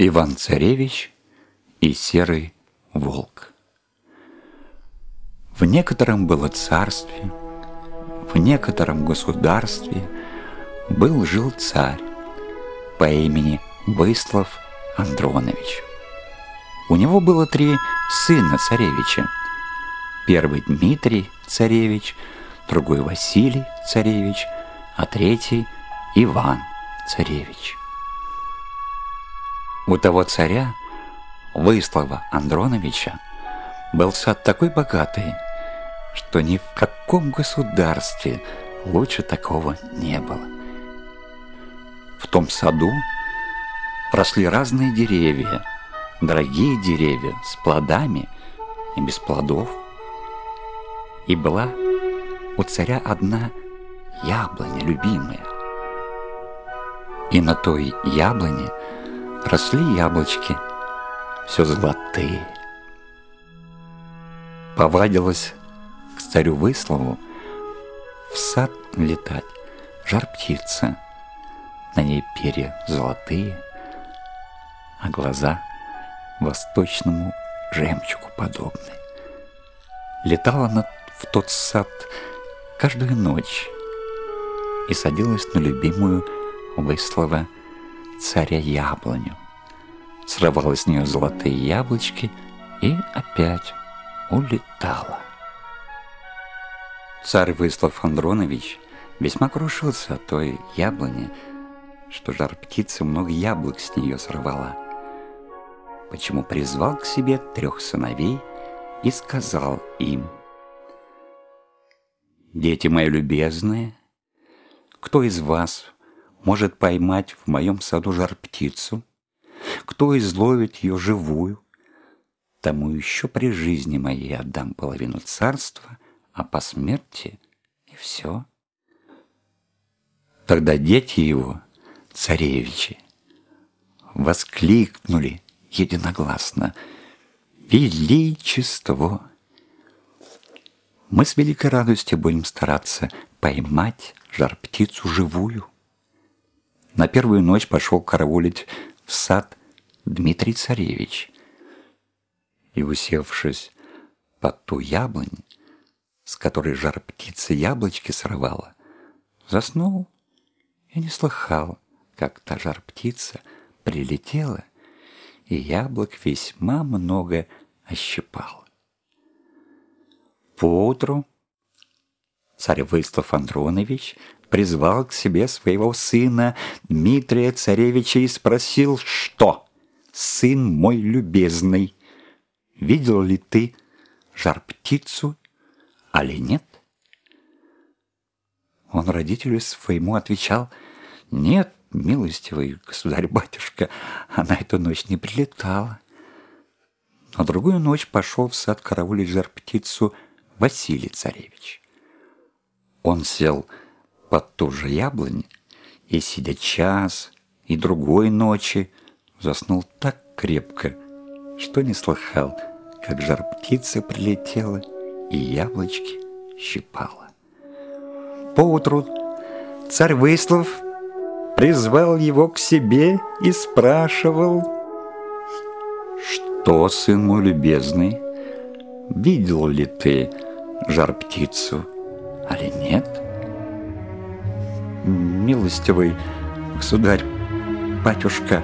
Иван-царевич и серый волк. В некотором было царстве, в некотором государстве был-жил царь по имени Выслав Андронович. У него было три сына царевича. Первый Дмитрий царевич, другой Василий царевич, а третий Иван царевич. У того царя, Выслава Андроновича, был сад такой богатый, что ни в каком государстве лучше такого не было. В том саду росли разные деревья, дорогие деревья с плодами и без плодов. И была у царя одна яблоня любимая. И на той яблоне росли яблочки, все золотые. Повадилась к царю Выслову в сад летать жар-птица. На ней перья золотые, а глаза восточному жемчугу подобны. Летала она в тот сад каждую ночь и садилась на любимую Выслова царя яблоню. Срывала с нее золотые яблочки и опять улетала. Царь Выслав Андронович весьма крушился от той яблони, что жар птицы много яблок с нее сорвала. Почему призвал к себе трех сыновей и сказал им, «Дети мои любезные, кто из вас может поймать в моем саду жар-птицу, кто изловит ее живую, тому еще при жизни моей отдам половину царства, а по смерти и все. Тогда дети его, царевичи, воскликнули единогласно «Величество!» Мы с великой радостью будем стараться поймать жар-птицу живую. На первую ночь пошел караулить в сад Дмитрий Царевич. И, усевшись под ту яблонь, с которой жар птицы яблочки срывала, заснул и не слыхал, как та жар птица прилетела и яблок весьма много ощипала. Поутру царь Выслав Андронович призвал к себе своего сына Дмитрия Царевича и спросил, что, сын мой любезный, видел ли ты жар-птицу, али нет? Он родителю своему отвечал, нет, милостивый государь-батюшка, она эту ночь не прилетала. На другую ночь пошел в сад караулить жар-птицу Василий Царевич. Он сел под ту же яблонь и, сидя час и другой ночи, заснул так крепко, что не слыхал, как жар птицы прилетела и яблочки щипала. Поутру царь Выслав призвал его к себе и спрашивал, «Что, сын мой любезный, видел ли ты жар птицу, али нет?» милостивый государь, батюшка,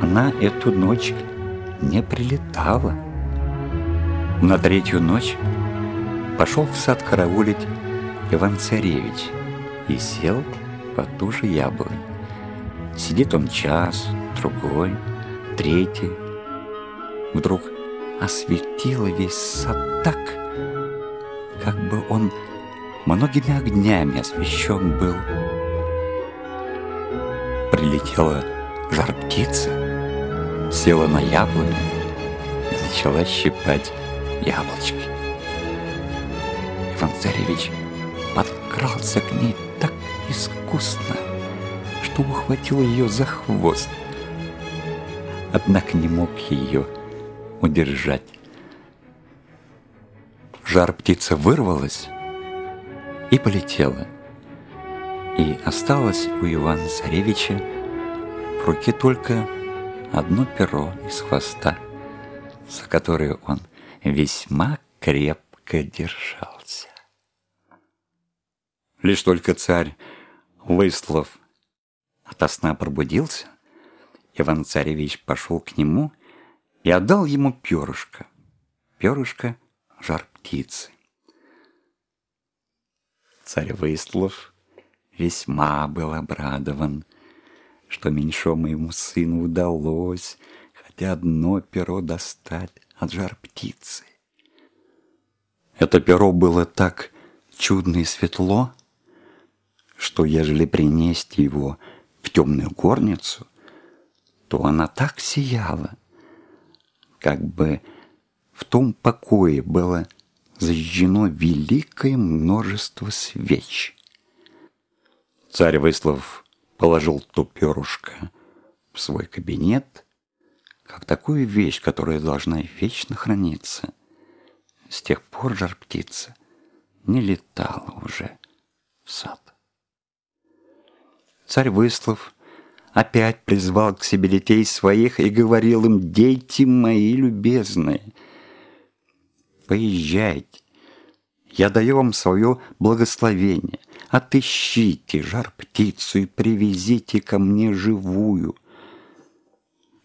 она эту ночь не прилетала. На третью ночь пошел в сад караулить Иван-царевич и сел под ту же яблонь. Сидит он час, другой, третий. Вдруг осветило весь сад так, как бы он многими огнями освещен был прилетела жар-птица, села на яблоню и начала щипать яблочки. Иван-царевич подкрался к ней так искусно, что ухватил ее за хвост, однако не мог ее удержать. Жар-птица вырвалась и полетела – и осталось у Ивана Царевича в руке только одно перо из хвоста, за которое он весьма крепко держался. Лишь только царь Выслов ото сна пробудился, Иван-царевич пошел к нему и отдал ему перышко. Перышко — жар птицы. Царь Выслов весьма был обрадован, что меньшому ему сыну удалось хотя одно перо достать от жар птицы. Это перо было так чудно и светло, что ежели принести его в темную горницу, то она так сияла, как бы в том покое было зажжено великое множество свеч. Царь Выслав положил то перышко в свой кабинет, как такую вещь, которая должна вечно храниться. С тех пор жар-птица не летала уже в сад. Царь Выслав опять призвал к себе детей своих и говорил им, «Дети мои любезные, поезжайте, я даю вам свое благословение, отыщите жар-птицу и привезите ко мне живую».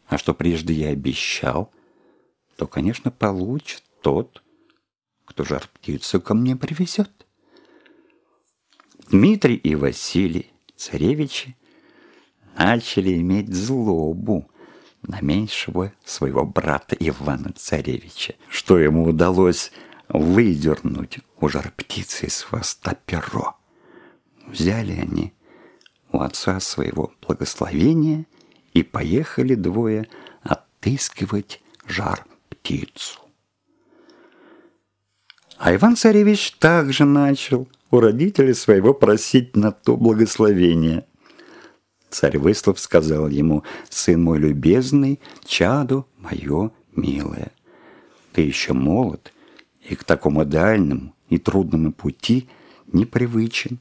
А что прежде я обещал, то, конечно, получит тот, кто жар-птицу ко мне привезет. Дмитрий и Василий, царевичи, начали иметь злобу на меньшего своего брата Ивана Царевича, что ему удалось выдернуть у жар-птицы из хвоста перо. Взяли они у отца своего благословения и поехали двое отыскивать жар-птицу. А Иван-царевич также начал у родителей своего просить на то благословение – Царь Выслав сказал ему, «Сын мой любезный, чаду мое милое, ты еще молод, и к такому дальнему и трудному пути непривычен.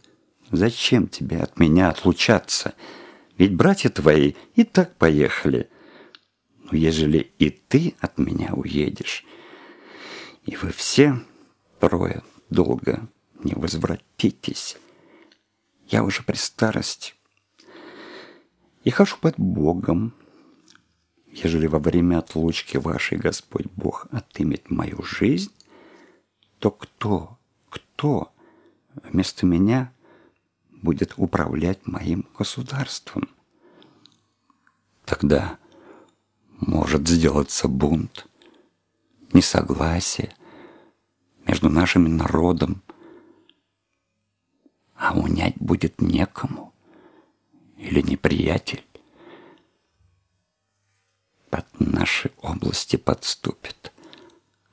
Зачем тебе от меня отлучаться? Ведь братья твои и так поехали. Но ежели и ты от меня уедешь, и вы все трое долго не возвратитесь, я уже при старости и хожу под Богом. Ежели во время отлучки вашей Господь Бог отымет мою жизнь, то кто, кто вместо меня будет управлять моим государством? Тогда может сделаться бунт, несогласие между нашим народом, а унять будет некому или неприятель под наши области подступит,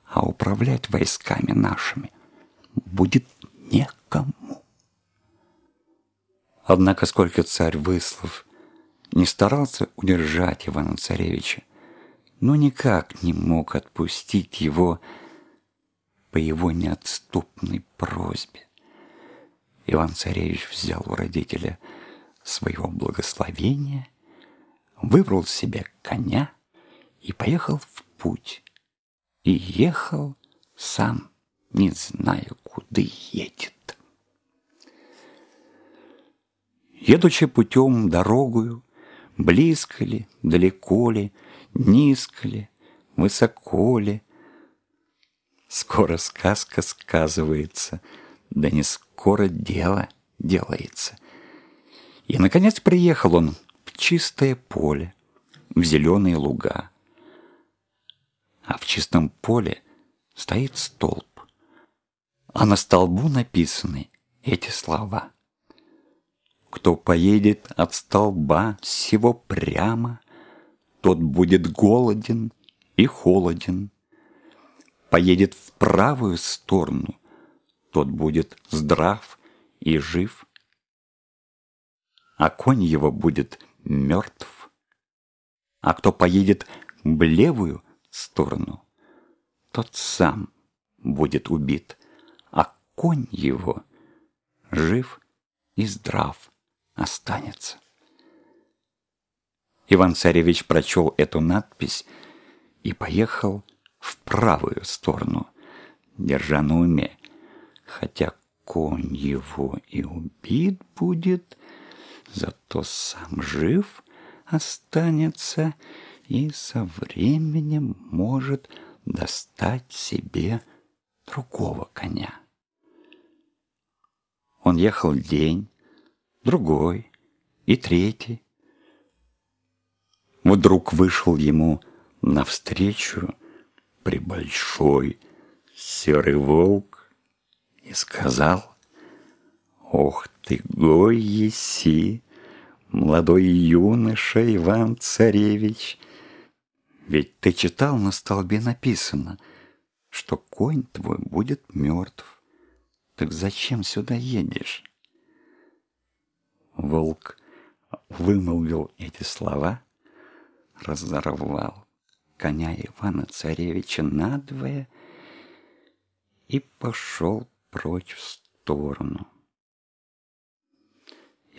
а управлять войсками нашими будет некому. Однако сколько царь Выслов не старался удержать Ивана-Царевича, но никак не мог отпустить его по его неотступной просьбе. Иван-Царевич взял у родителя – своего благословения, выбрал себе коня и поехал в путь. И ехал сам, не зная, куда едет. Едучи путем дорогою, близко ли, далеко ли, низко ли, высоко ли, скоро сказка сказывается, да не скоро дело делается — и, наконец, приехал он в чистое поле, в зеленые луга. А в чистом поле стоит столб, а на столбу написаны эти слова. Кто поедет от столба всего прямо, тот будет голоден и холоден. Поедет в правую сторону, тот будет здрав и жив а конь его будет мертв. А кто поедет в левую сторону, тот сам будет убит, а конь его жив и здрав останется. Иван-царевич прочел эту надпись и поехал в правую сторону, держа на уме, хотя конь его и убит будет, зато сам жив останется и со временем может достать себе другого коня. Он ехал день, другой и третий. Вдруг вышел ему навстречу прибольшой серый волк и сказал, «Ох ты, гой еси, молодой юноша Иван-царевич, ведь ты читал на столбе написано, что конь твой будет мертв. Так зачем сюда едешь?» Волк вымолвил эти слова, разорвал коня Ивана-царевича надвое и пошел прочь в сторону.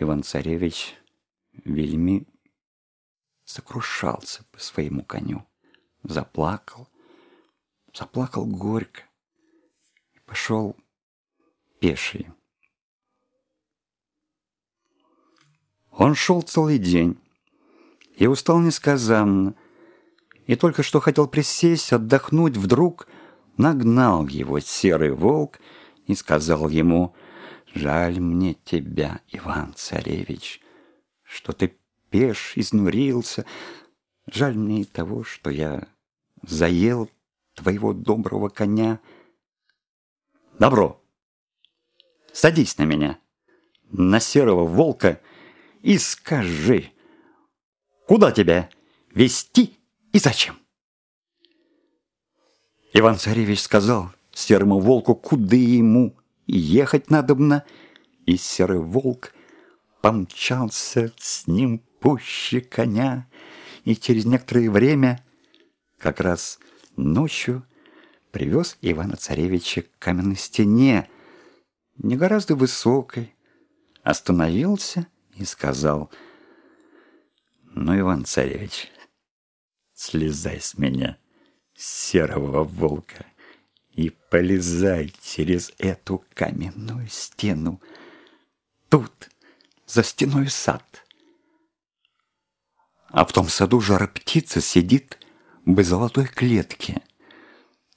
Иван-царевич вельми сокрушался по своему коню, заплакал, заплакал горько и пошел пеший. Он шел целый день и устал несказанно, и только что хотел присесть, отдохнуть, вдруг нагнал его серый волк и сказал ему, «Жаль мне тебя, Иван-царевич, что ты пеш, изнурился. Жаль мне и того, что я заел твоего доброго коня. Добро, садись на меня, на серого волка, и скажи, куда тебя вести и зачем? Иван-царевич сказал серому волку, куда ему ехать надобно, и серый волк помчался с ним пуще коня, и через некоторое время, как раз ночью, привез Ивана-царевича к каменной стене, не гораздо высокой, остановился и сказал, «Ну, Иван-царевич, слезай с меня, серого волка, и полезай через эту каменную стену. Тут, за стеной сад. А в том саду жар-птица сидит в золотой клетке.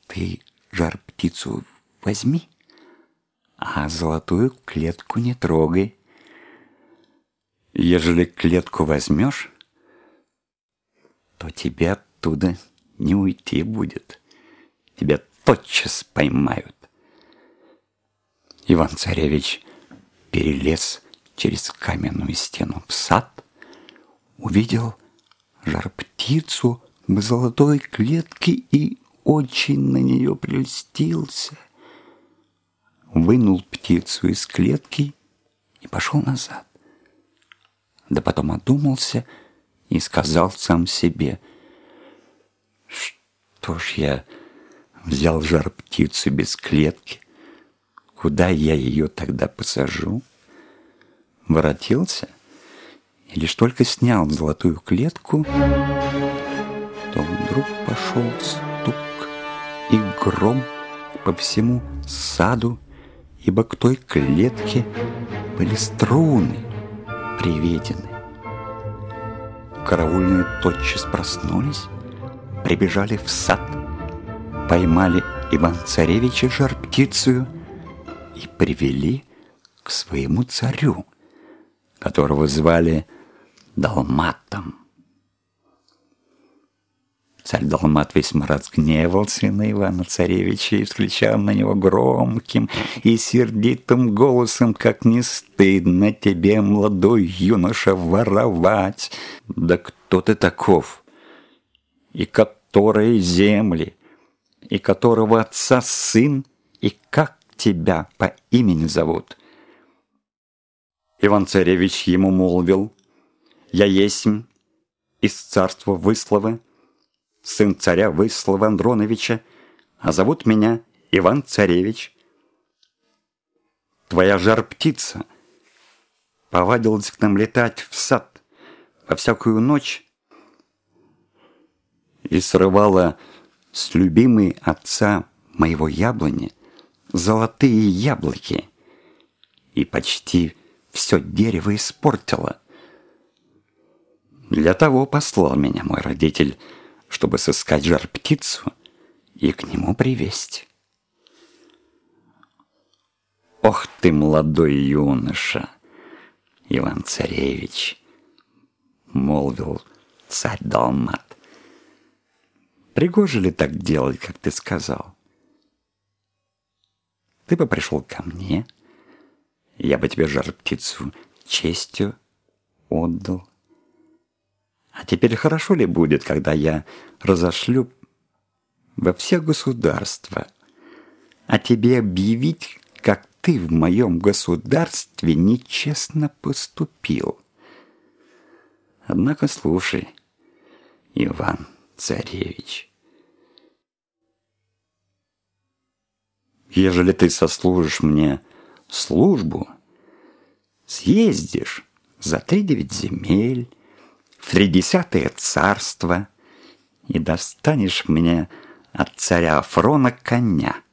Ты жар-птицу возьми, а золотую клетку не трогай. Ежели клетку возьмешь, то тебе оттуда не уйти будет. Тебя тотчас поймают. Иван-царевич перелез через каменную стену в сад, увидел жар-птицу в золотой клетке и очень на нее прельстился. Вынул птицу из клетки и пошел назад. Да потом одумался и сказал сам себе, что ж я взял жар-птицу без клетки, куда я ее тогда посажу? Воротился и лишь только снял золотую клетку, то вдруг пошел стук и гром по всему саду, ибо к той клетке были струны приведены. Караульные тотчас проснулись, прибежали в сад, поймали Иван-царевича жар-птицею и привели к своему царю, которого звали Далматом. Царь Далмат весьма разгневался на Ивана-царевича и встречал на него громким и сердитым голосом, как не стыдно тебе, молодой юноша, воровать. Да кто ты таков? И которые земли, и которого отца сын, и как тебя по имени зовут?» Иван-царевич ему молвил, «Я есмь из царства Высловы, сын царя Выслова Андроновича, а зовут меня Иван-царевич. Твоя жар-птица повадилась к нам летать в сад во всякую ночь, и срывала с любимой отца моего яблони золотые яблоки и почти все дерево испортила. Для того послал меня мой родитель, чтобы сыскать жар-птицу и к нему привезть. Ох ты, молодой юноша, Иван-царевич, молвил царь Далмат. Пригоже ли так делать, как ты сказал? Ты бы пришел ко мне, я бы тебе жар-птицу честью отдал. А теперь хорошо ли будет, когда я разошлю во все государства, а тебе объявить, как ты в моем государстве нечестно поступил. Однако слушай, Иван Царевич, ежели ты сослужишь мне службу, съездишь за три девять земель, в тридесятое царство и достанешь мне от царя Афрона коня.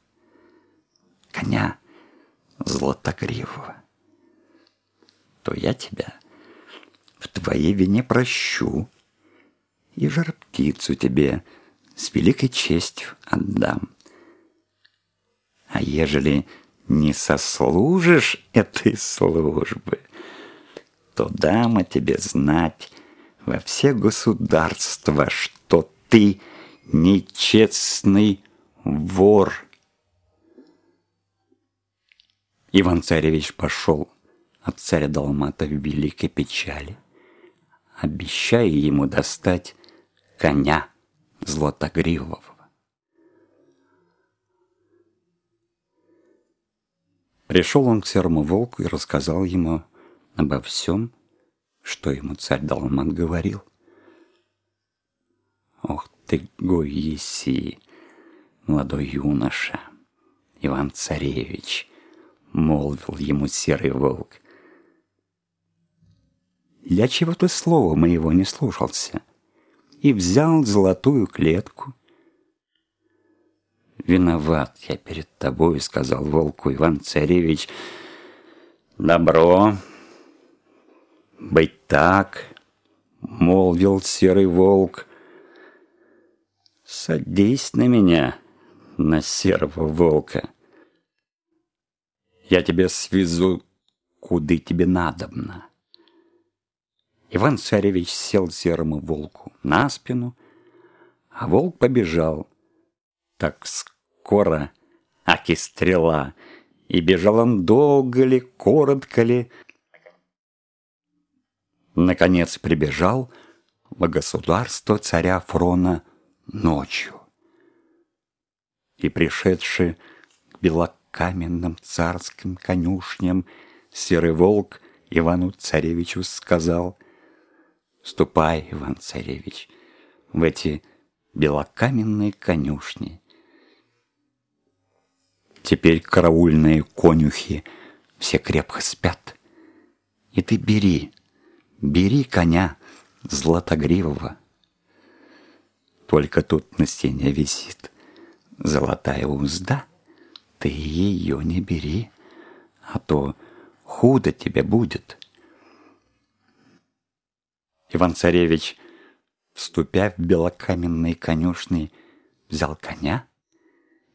Коня Златогривого, то я тебя в твоей вине прощу и жар-птицу тебе с великой честью отдам. А ежели не сослужишь этой службы, то дам о тебе знать во все государства, что ты нечестный вор — Иван-царевич пошел от царя Далмата в великой печали, обещая ему достать коня Златогривого. Пришел он к серому волку и рассказал ему обо всем, что ему царь Далмат говорил. Ох ты, гой еси, молодой юноша, Иван-царевич, — молвил ему серый волк. «Я чего-то слова моего не слушался» и взял золотую клетку. «Виноват я перед тобой», — сказал волку Иван-царевич. «Добро, быть так», — молвил серый волк. «Садись на меня, на серого волка» я тебя свезу, куда тебе надобно. Иван-царевич сел серому волку на спину, а волк побежал. Так скоро, аки стрела, и бежал он долго ли, коротко ли. Наконец прибежал во государство царя Фрона ночью. И пришедший к белок каменным царским конюшням серый волк Ивану Царевичу сказал, «Ступай, Иван Царевич, в эти белокаменные конюшни. Теперь караульные конюхи все крепко спят. И ты бери, бери коня златогривого. Только тут на стене висит золотая узда — ты ее не бери, а то худо тебе будет. Иван-царевич, вступя в белокаменные конюшни, взял коня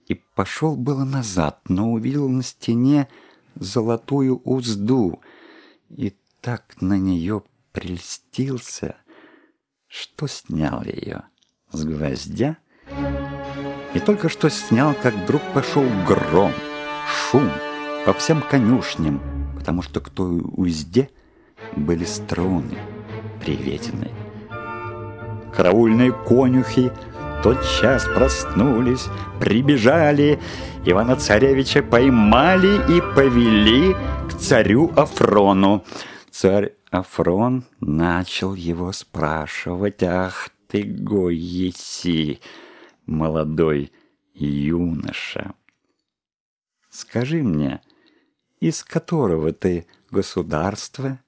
и пошел было назад, но увидел на стене золотую узду и так на нее прельстился, что снял ее с гвоздя и только что снял, как вдруг пошел гром, шум по всем конюшням, потому что к той узде были струны приветены. Караульные конюхи тотчас проснулись, прибежали, Ивана-царевича поймали и повели к царю Афрону. Царь Афрон начал его спрашивать, «Ах ты, гой еси!» молодой юноша. Скажи мне, из которого ты государства,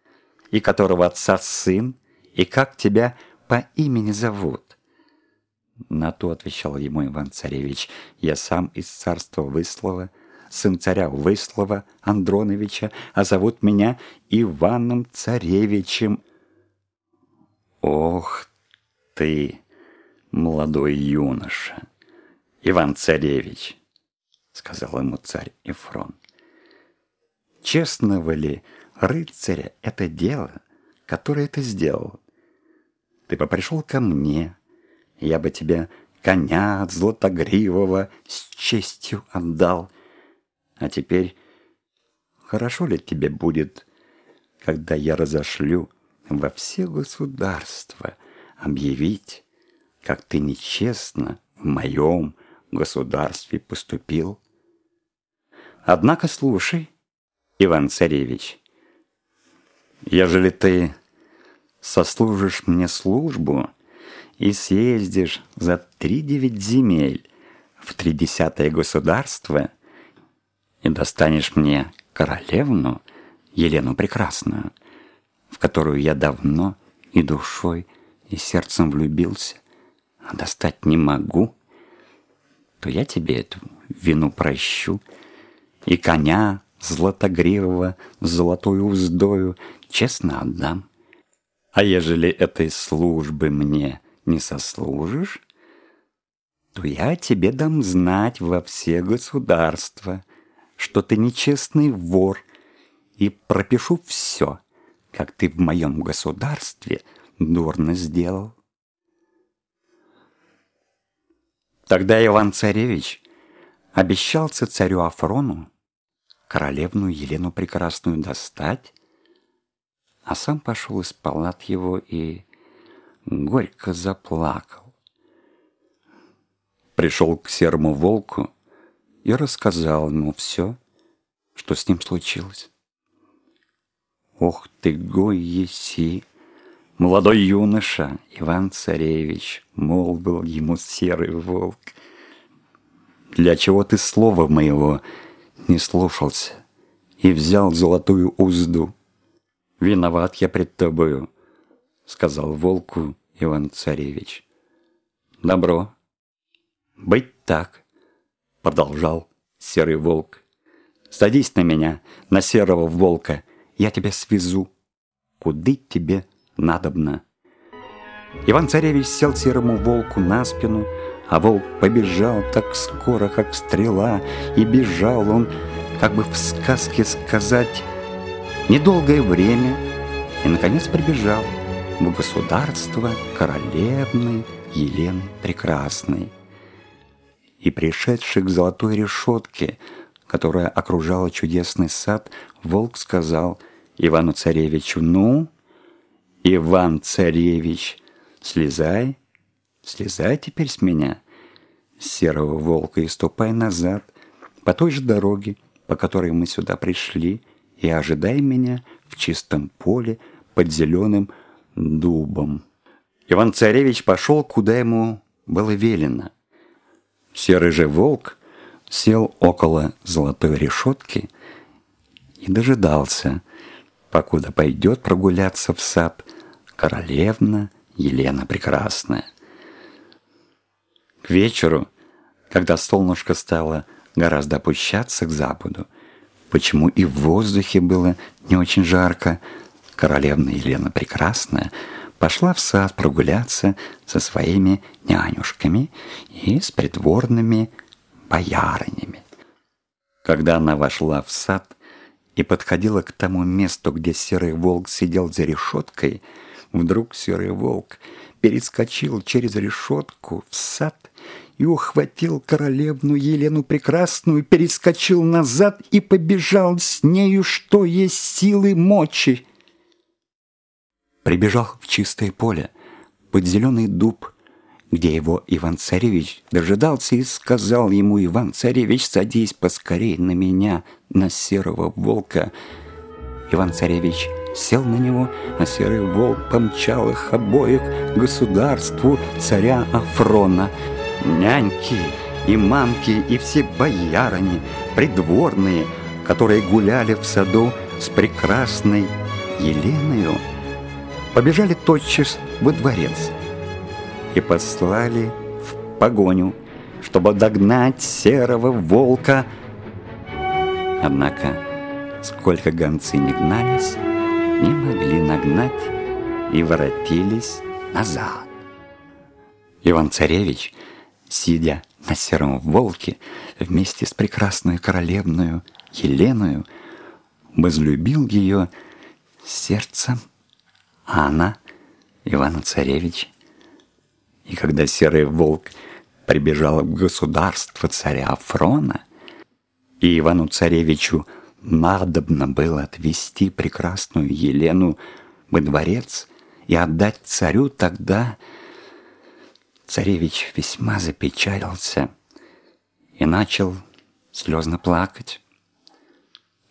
и которого отца сын, и как тебя по имени зовут? На то отвечал ему Иван-царевич, я сам из царства Выслова, сын царя Выслова Андроновича, а зовут меня Иваном-царевичем. Ох ты, молодой юноша, Иван-царевич, сказал ему царь Ефрон. Честного ли рыцаря это дело, которое ты сделал? Ты бы пришел ко мне, я бы тебе коня от златогривого с честью отдал. А теперь хорошо ли тебе будет, когда я разошлю во все государства объявить, как ты нечестно в моем государстве поступил? Однако слушай, Иван-царевич, ежели ты сослужишь мне службу, и съездишь за три девять земель в тридесятое государство и достанешь мне королевну Елену Прекрасную, в которую я давно и душой, и сердцем влюбился, а достать не могу, то я тебе эту вину прощу, и коня златогривого с золотой уздою честно отдам. А ежели этой службы мне не сослужишь, то я тебе дам знать во все государства, что ты нечестный вор, и пропишу все, как ты в моем государстве дурно сделал. Тогда Иван-царевич обещался царю Афрону королевну Елену Прекрасную достать, а сам пошел из палат его и горько заплакал. Пришел к серому волку и рассказал ему все, что с ним случилось. «Ох ты, гой еси!» Молодой юноша Иван-царевич, молвил ему серый волк, «Для чего ты слова моего не слушался и взял золотую узду? Виноват я пред тобою, сказал волку Иван-царевич. Добро. Быть так, продолжал серый волк. Садись на меня, на серого волка, я тебя свезу. Куды тебе надобно? Иван-царевич сел серому волку на спину, а волк побежал так скоро, как стрела, и бежал он, как бы в сказке сказать, недолгое время, и, наконец, прибежал – в государство королевны Елены Прекрасной. И пришедший к золотой решетке, которая окружала чудесный сад, волк сказал Ивану-царевичу, «Ну, Иван-царевич, слезай, слезай теперь с меня, серого волка, и ступай назад по той же дороге, по которой мы сюда пришли, и ожидай меня в чистом поле под зеленым дубом. Иван-царевич пошел, куда ему было велено. Серый же волк сел около золотой решетки и дожидался, покуда пойдет прогуляться в сад королевна Елена Прекрасная. К вечеру, когда солнышко стало гораздо опущаться к западу, почему и в воздухе было не очень жарко, королевна Елена Прекрасная пошла в сад прогуляться со своими нянюшками и с придворными боярынями. Когда она вошла в сад и подходила к тому месту, где серый волк сидел за решеткой, вдруг серый волк перескочил через решетку в сад и ухватил королевну Елену Прекрасную, перескочил назад и побежал с нею, что есть силы мочи прибежал в чистое поле, под зеленый дуб, где его Иван-царевич дожидался и сказал ему, «Иван-царевич, садись поскорей на меня, на серого волка». Иван-царевич сел на него, а серый волк помчал их обоих государству царя Афрона. Няньки и мамки и все боярыни, придворные, которые гуляли в саду с прекрасной Еленою, побежали тотчас во дворец и послали в погоню, чтобы догнать серого волка. Однако, сколько гонцы не гнались, не могли нагнать и воротились назад. Иван-царевич, сидя на сером волке вместе с прекрасной королевную Еленою, возлюбил ее сердцем, а она Ивана-царевич. И когда серый волк прибежал в государство царя Афрона, и Ивану-царевичу надобно было отвести прекрасную Елену во дворец и отдать царю, тогда царевич весьма запечалился и начал слезно плакать.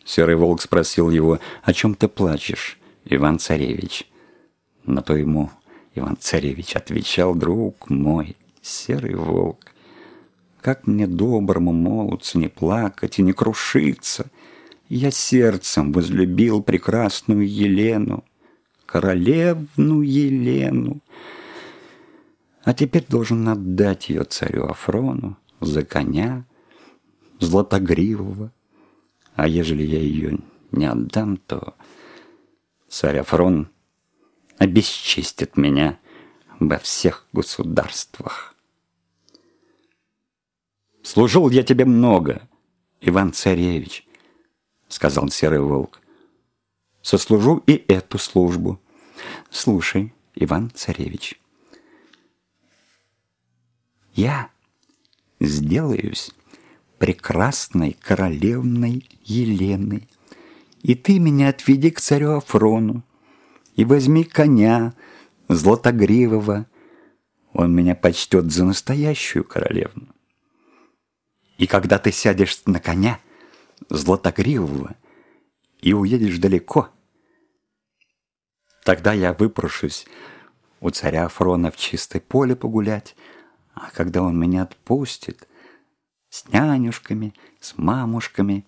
Серый волк спросил его, о чем ты плачешь, Иван-царевич? На то ему Иван-царевич отвечал, друг мой, серый волк, как мне доброму молодцу не плакать и не крушиться. Я сердцем возлюбил прекрасную Елену, королевну Елену, а теперь должен отдать ее царю Афрону за коня златогривого. А ежели я ее не отдам, то царь Афрон обесчестит меня во всех государствах. «Служил я тебе много, Иван-царевич», — сказал серый волк. «Сослужу и эту службу. Слушай, Иван-царевич». Я сделаюсь прекрасной королевной Еленой, и ты меня отведи к царю Афрону, и возьми коня златогривого, он меня почтет за настоящую королевну. И когда ты сядешь на коня златогривого и уедешь далеко, тогда я выпрошусь у царя Афрона в чистое поле погулять, а когда он меня отпустит, с нянюшками, с мамушками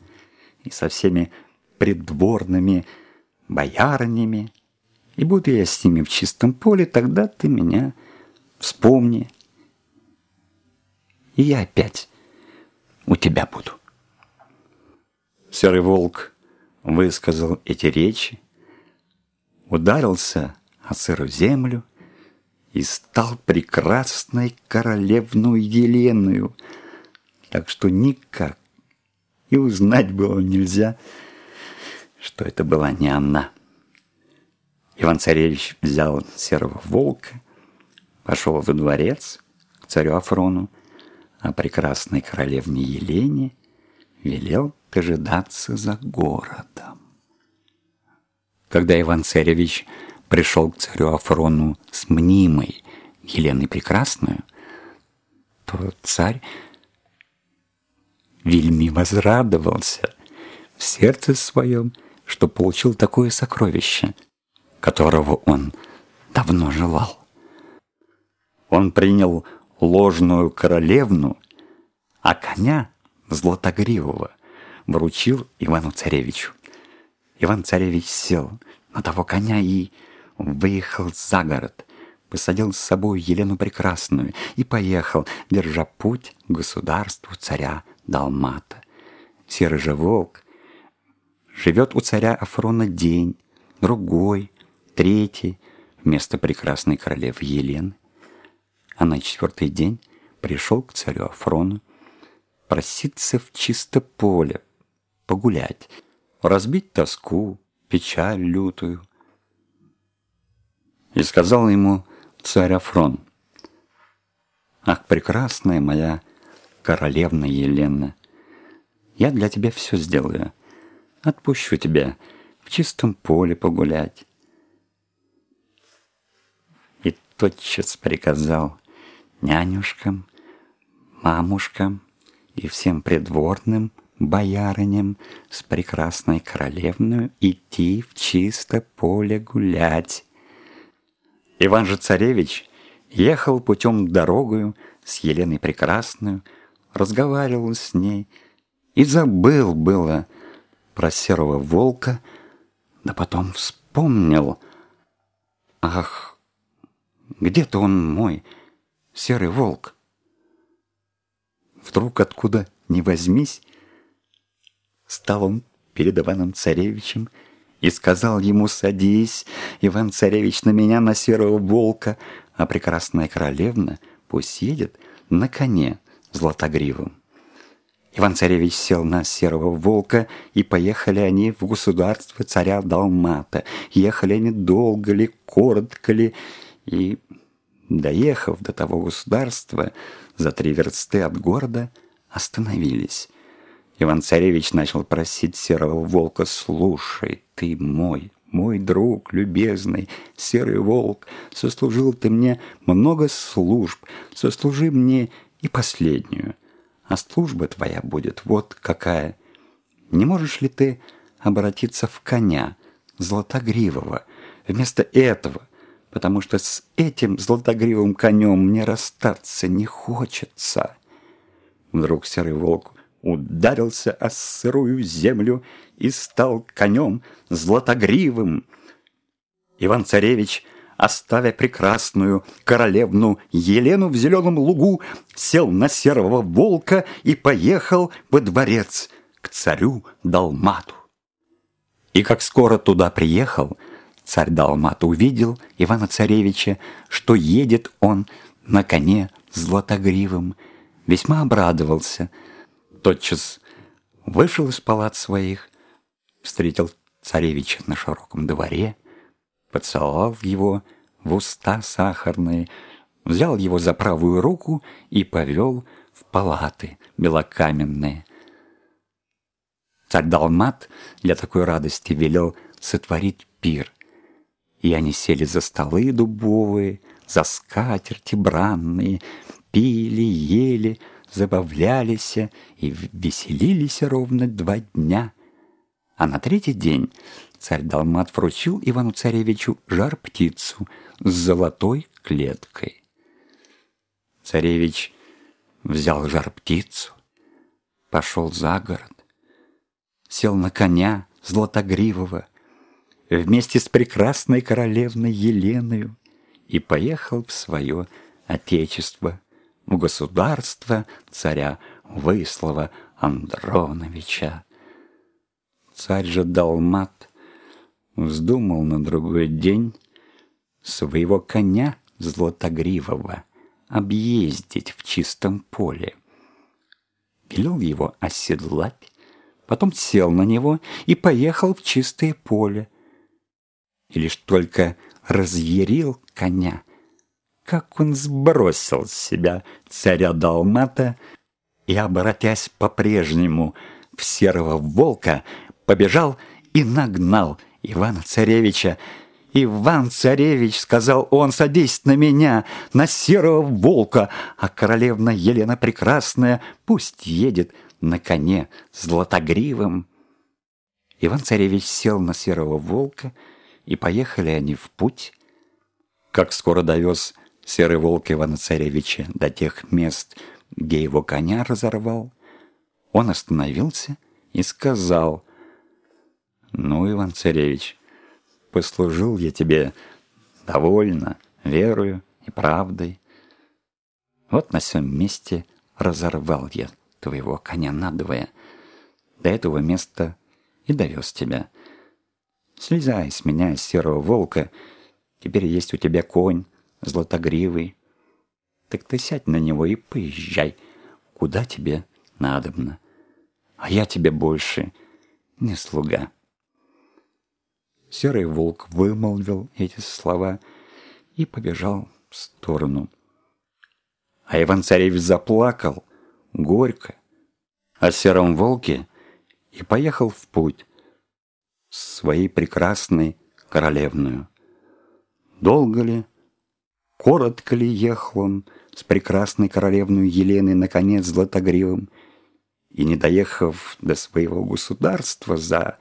и со всеми придворными боярнями, и буду я с ними в чистом поле, тогда ты меня вспомни. И я опять у тебя буду. Серый волк высказал эти речи, ударился о сырую землю и стал прекрасной королевную Еленою, так что никак и узнать было нельзя, что это была не она. Иван-царевич взял серого волка, пошел во дворец к царю Афрону, а прекрасной королевне Елене велел дожидаться за городом. Когда Иван-царевич пришел к царю Афрону с мнимой Еленой Прекрасную, то царь вельми возрадовался в сердце своем, что получил такое сокровище, которого он давно желал. Он принял ложную королевну, а коня златогривого вручил Ивану-царевичу. Иван-царевич сел на того коня и выехал за город, посадил с собой Елену Прекрасную и поехал, держа путь к государству царя Далмата. Серый же волк живет у царя Афрона день, другой, третий, вместо прекрасной королевы Елены. А на четвертый день пришел к царю Афрону проситься в чисто поле, погулять, разбить тоску, печаль лютую, и сказал ему царь Афрон, «Ах, прекрасная моя королевна Елена, я для тебя все сделаю. Отпущу тебя в чистом поле погулять». И тотчас приказал нянюшкам, мамушкам и всем придворным боярыням с прекрасной королевную идти в чисто поле гулять. Иван же царевич ехал путем дорогою с Еленой Прекрасную, разговаривал с ней и забыл было про серого волка, да потом вспомнил. Ах, где-то он мой, серый волк. вдруг откуда ни возьмись, стал он перед Иваном Царевичем и сказал ему «Садись, Иван-Царевич, на меня, на серого волка, а прекрасная королевна пусть едет на коне златогривом». Иван-царевич сел на серого волка, и поехали они в государство царя Далмата. Ехали они долго ли, коротко ли, и, доехав до того государства, за три версты от города, остановились. Иван-царевич начал просить серого волка, «Слушай, ты мой, мой друг любезный, серый волк, сослужил ты мне много служб, сослужи мне и последнюю а служба твоя будет вот какая. Не можешь ли ты обратиться в коня, златогривого, вместо этого, потому что с этим златогривым конем мне расстаться не хочется?» Вдруг серый волк ударился о сырую землю и стал конем златогривым. Иван-царевич – оставя прекрасную королевну Елену в зеленом лугу, сел на серого волка и поехал во дворец к царю Далмату. И как скоро туда приехал, царь Далмат увидел Ивана-царевича, что едет он на коне златогривым, весьма обрадовался. Тотчас вышел из палат своих, встретил царевича на широком дворе — поцеловал его в уста сахарные, взял его за правую руку и повел в палаты белокаменные. Царь Далмат для такой радости велел сотворить пир, и они сели за столы дубовые, за скатерти бранные, пили, ели, забавлялись и веселились ровно два дня. А на третий день Царь Далмат вручил Ивану-царевичу жар-птицу с золотой клеткой. Царевич взял жар-птицу, пошел за город, сел на коня златогривого вместе с прекрасной королевной Еленою и поехал в свое отечество, в государство царя Выслова Андроновича. Царь же Далмат вздумал на другой день своего коня златогривого объездить в чистом поле. Велел его оседлать, потом сел на него и поехал в чистое поле. И лишь только разъярил коня, как он сбросил с себя царя Далмата и, обратясь по-прежнему в серого волка, побежал и нагнал Ивана-царевича. «Иван-царевич», — сказал он, — «садись на меня, на серого волка, а королевна Елена Прекрасная пусть едет на коне златогривым». Иван-царевич сел на серого волка, и поехали они в путь. Как скоро довез серый волк Ивана-царевича до тех мест, где его коня разорвал, он остановился и сказал — ну, Иван-царевич, послужил я тебе довольно верою и правдой. Вот на всем месте разорвал я твоего коня надвое. До этого места и довез тебя. Слезай с меня, серого волка. Теперь есть у тебя конь, златогривый. Так ты сядь на него и поезжай, куда тебе надобно. А я тебе больше не слуга. Серый волк вымолвил эти слова и побежал в сторону. А Иван-царевич заплакал горько о сером волке и поехал в путь с своей прекрасной королевную. Долго ли, коротко ли ехал он с прекрасной королевной Еленой, наконец, златогривым, и, не доехав до своего государства за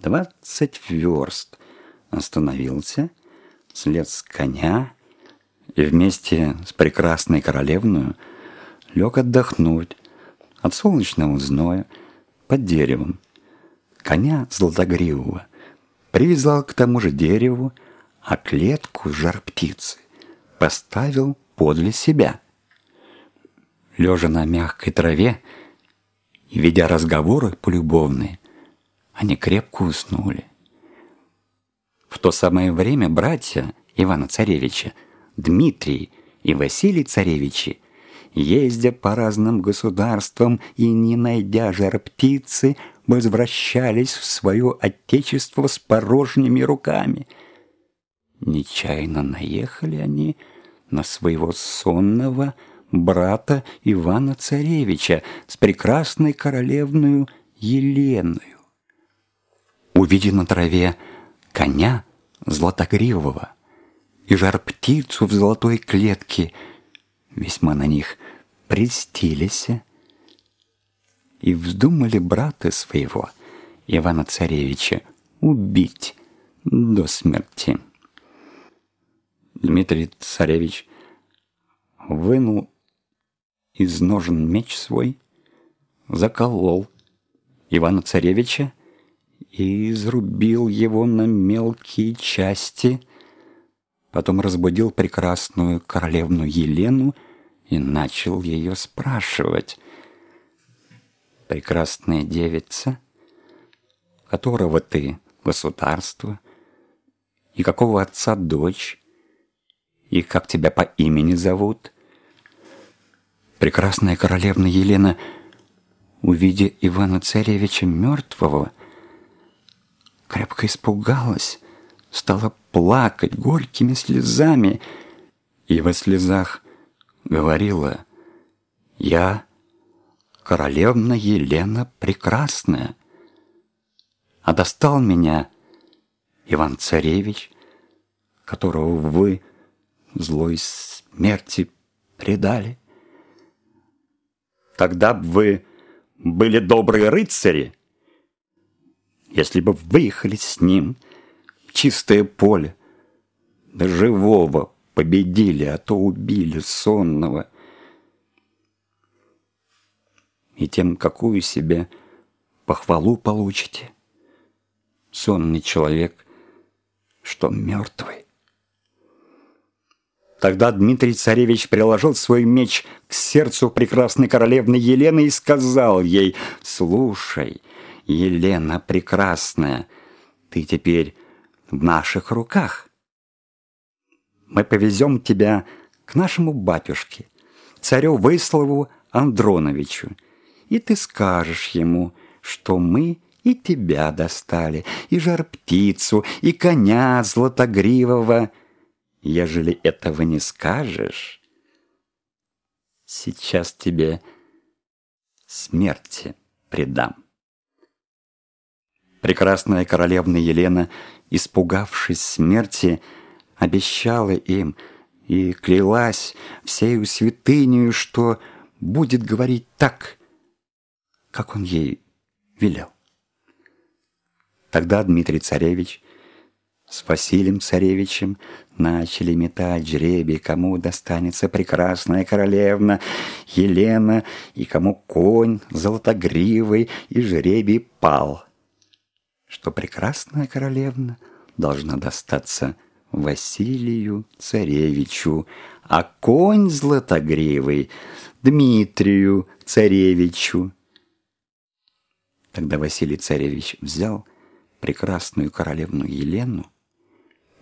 двадцать верст, остановился, слез с коня и вместе с прекрасной королевную лег отдохнуть от солнечного зноя под деревом. Коня золотогривого привязал к тому же дереву, а клетку жар птицы поставил подле себя. Лежа на мягкой траве и ведя разговоры полюбовные, они крепко уснули. В то самое время братья Ивана Царевича, Дмитрий и Василий Царевичи, ездя по разным государствам и не найдя жар птицы, возвращались в свое отечество с порожними руками. Нечаянно наехали они на своего сонного брата Ивана Царевича с прекрасной королевную Еленою. Увидя на траве коня златогривого и жар-птицу в золотой клетке, весьма на них прельстились и вздумали брата своего, Ивана Царевича, убить до смерти. Дмитрий Царевич вынул из ножен меч свой, заколол Ивана Царевича и изрубил его на мелкие части, потом разбудил прекрасную королевну Елену и начал ее спрашивать. «Прекрасная девица, которого ты государство, и какого отца дочь, и как тебя по имени зовут?» Прекрасная королевна Елена, увидя Ивана Царевича мертвого, крепко испугалась, стала плакать горькими слезами и во слезах говорила «Я, королевна Елена Прекрасная, а достал меня Иван-Царевич, которого вы злой смерти предали. Тогда бы вы были добрые рыцари, если бы выехали с ним в чистое поле, да живого победили, а то убили сонного. И тем какую себе похвалу получите. Сонный человек, что мертвый. Тогда Дмитрий Царевич приложил свой меч к сердцу прекрасной королевны Елены и сказал ей, «Слушай, Елена прекрасная, ты теперь в наших руках. Мы повезем тебя к нашему батюшке, царю Выслову Андроновичу, и ты скажешь ему, что мы и тебя достали, и жар-птицу, и коня златогривого. Ежели этого не скажешь, сейчас тебе смерти предам. Прекрасная королевна Елена, испугавшись смерти, обещала им и клялась всею святынею, что будет говорить так, как он ей велел. Тогда Дмитрий Царевич с Василием Царевичем начали метать жребий, кому достанется прекрасная королевна Елена и кому конь золотогривый, и жребий пал – что прекрасная королевна должна достаться Василию Царевичу, а конь златогривый Дмитрию Царевичу. Тогда Василий Царевич взял прекрасную королевну Елену,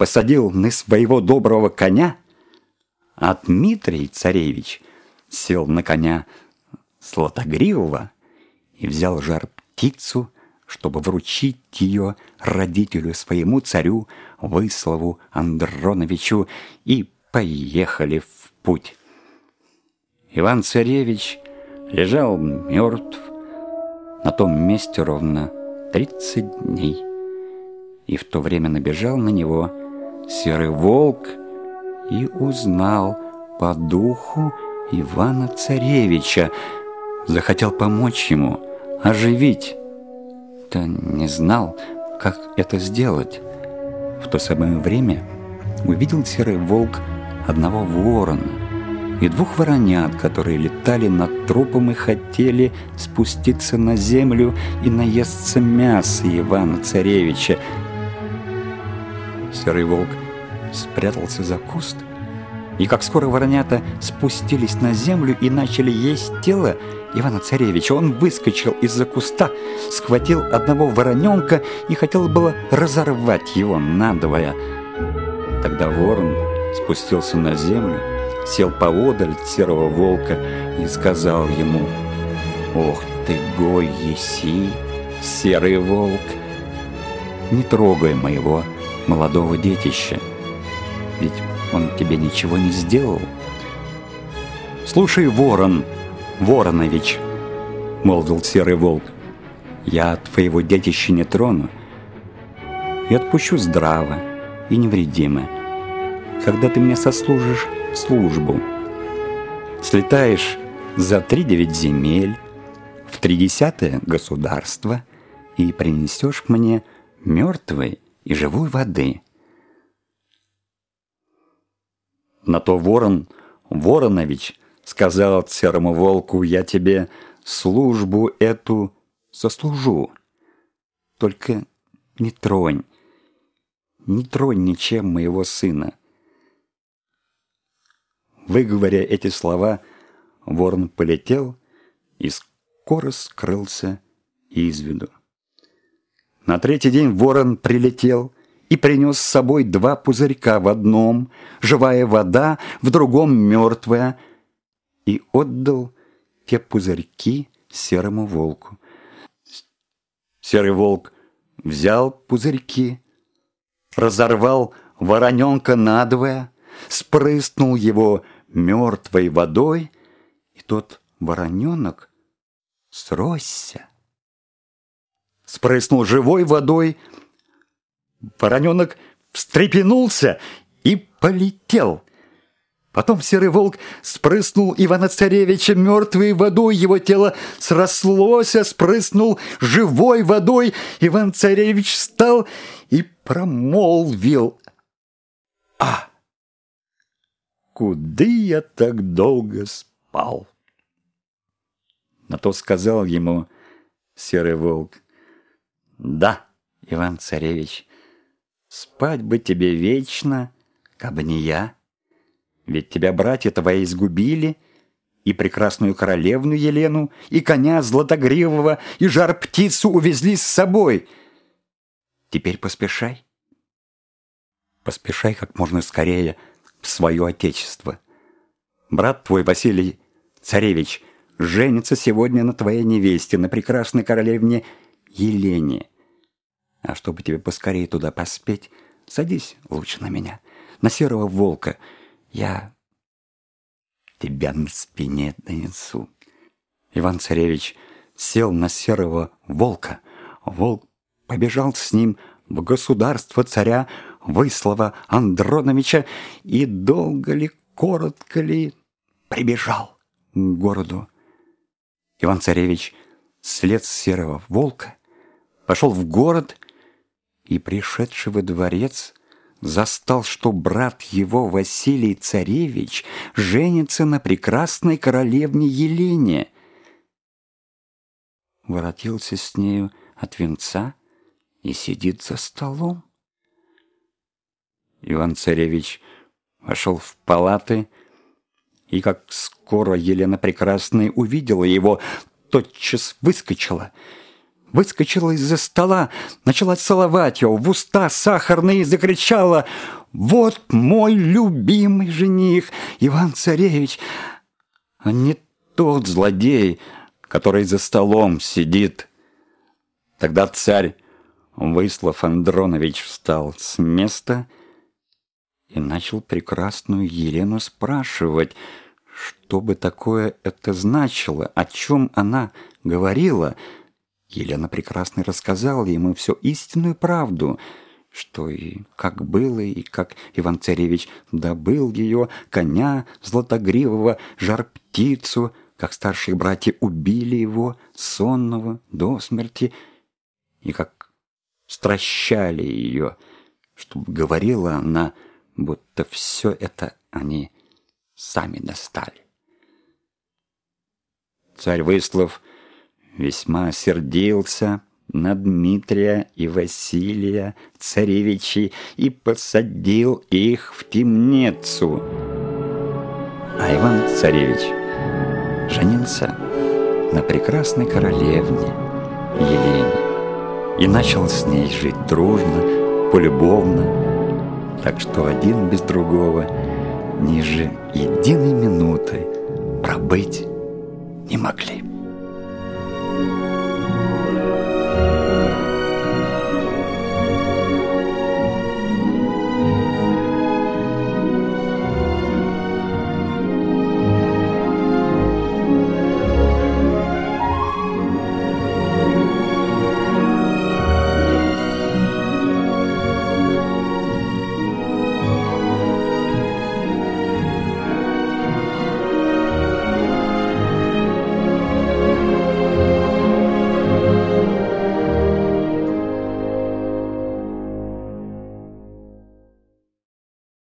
посадил на своего доброго коня, а Дмитрий Царевич сел на коня Златогривого и взял жар птицу, чтобы вручить ее родителю своему царю Выслову Андроновичу, и поехали в путь. Иван-царевич лежал мертв на том месте ровно тридцать дней, и в то время набежал на него серый волк и узнал по духу Ивана-царевича, захотел помочь ему, оживить будто не знал, как это сделать. В то самое время увидел серый волк одного ворона и двух воронят, которые летали над трупом и хотели спуститься на землю и наесться мяса Ивана-царевича. Серый волк спрятался за куст И как скоро воронята спустились на землю и начали есть тело Ивана Царевича, он выскочил из-за куста, схватил одного вороненка и хотел было разорвать его надвое. Тогда ворон спустился на землю, сел поодаль серого волка и сказал ему, «Ох ты, гой еси, серый волк, не трогай моего молодого детища, ведь он тебе ничего не сделал». «Слушай, ворон, воронович», — молвил серый волк, «я твоего детища не трону и отпущу здраво и невредимо, когда ты мне сослужишь службу. Слетаешь за три девять земель, в тридесятое государство и принесешь мне мертвой и живой воды. На то ворон Воронович сказал серому волку, я тебе службу эту сослужу. Только не тронь, не тронь ничем моего сына. Выговоря эти слова, ворон полетел и скоро скрылся из виду. На третий день ворон прилетел и принес с собой два пузырька в одном, живая вода, в другом мертвая, и отдал те пузырьки серому волку. Серый волк взял пузырьки, разорвал вороненка надвое, спрыснул его мертвой водой, и тот вороненок сросся. Спрыснул живой водой, вороненок встрепенулся и полетел. Потом серый волк спрыснул Ивана-Царевича мертвой водой, его тело срослось, а спрыснул живой водой. Иван-Царевич встал и промолвил. А! Куды я так долго спал? На то сказал ему серый волк. Да, Иван-Царевич, спать бы тебе вечно, кабы не я. Ведь тебя братья твои изгубили, и прекрасную королевну Елену, и коня златогривого, и жар-птицу увезли с собой. Теперь поспешай. Поспешай как можно скорее — в свое отечество. Брат твой, Василий Царевич, женится сегодня на твоей невесте, на прекрасной королевне Елене. А чтобы тебе поскорее туда поспеть, садись лучше на меня, на серого волка. Я тебя на спине донесу. Иван-царевич сел на серого волка. Волк побежал с ним в государство царя Выслова Андроновича и долго ли, коротко ли прибежал к городу. Иван-царевич след серого волка пошел в город и, пришедший во дворец, застал, что брат его, Василий Царевич, женится на прекрасной королевне Елене. Воротился с нею от венца и сидит за столом. Иван-царевич вошел в палаты, и как скоро Елена Прекрасная увидела его, тотчас выскочила. Выскочила из-за стола, начала целовать его в уста сахарные и закричала «Вот мой любимый жених, Иван-царевич, а не тот злодей, который за столом сидит». Тогда царь Выслав Андронович встал с места и начал прекрасную Елену спрашивать, что бы такое это значило, о чем она говорила. Елена прекрасно рассказала ему всю истинную правду, что и как было, и как Иван-Царевич добыл ее, коня златогривого, жар-птицу, как старшие братья убили его, сонного, до смерти, и как стращали ее, чтобы говорила она, будто все это они сами достали. Царь Выслов весьма сердился на Дмитрия и Василия царевичей и посадил их в темницу. А Иван-царевич женился на прекрасной королевне Елене и начал с ней жить дружно, полюбовно, так что один без другого ниже единой минуты пробыть не могли.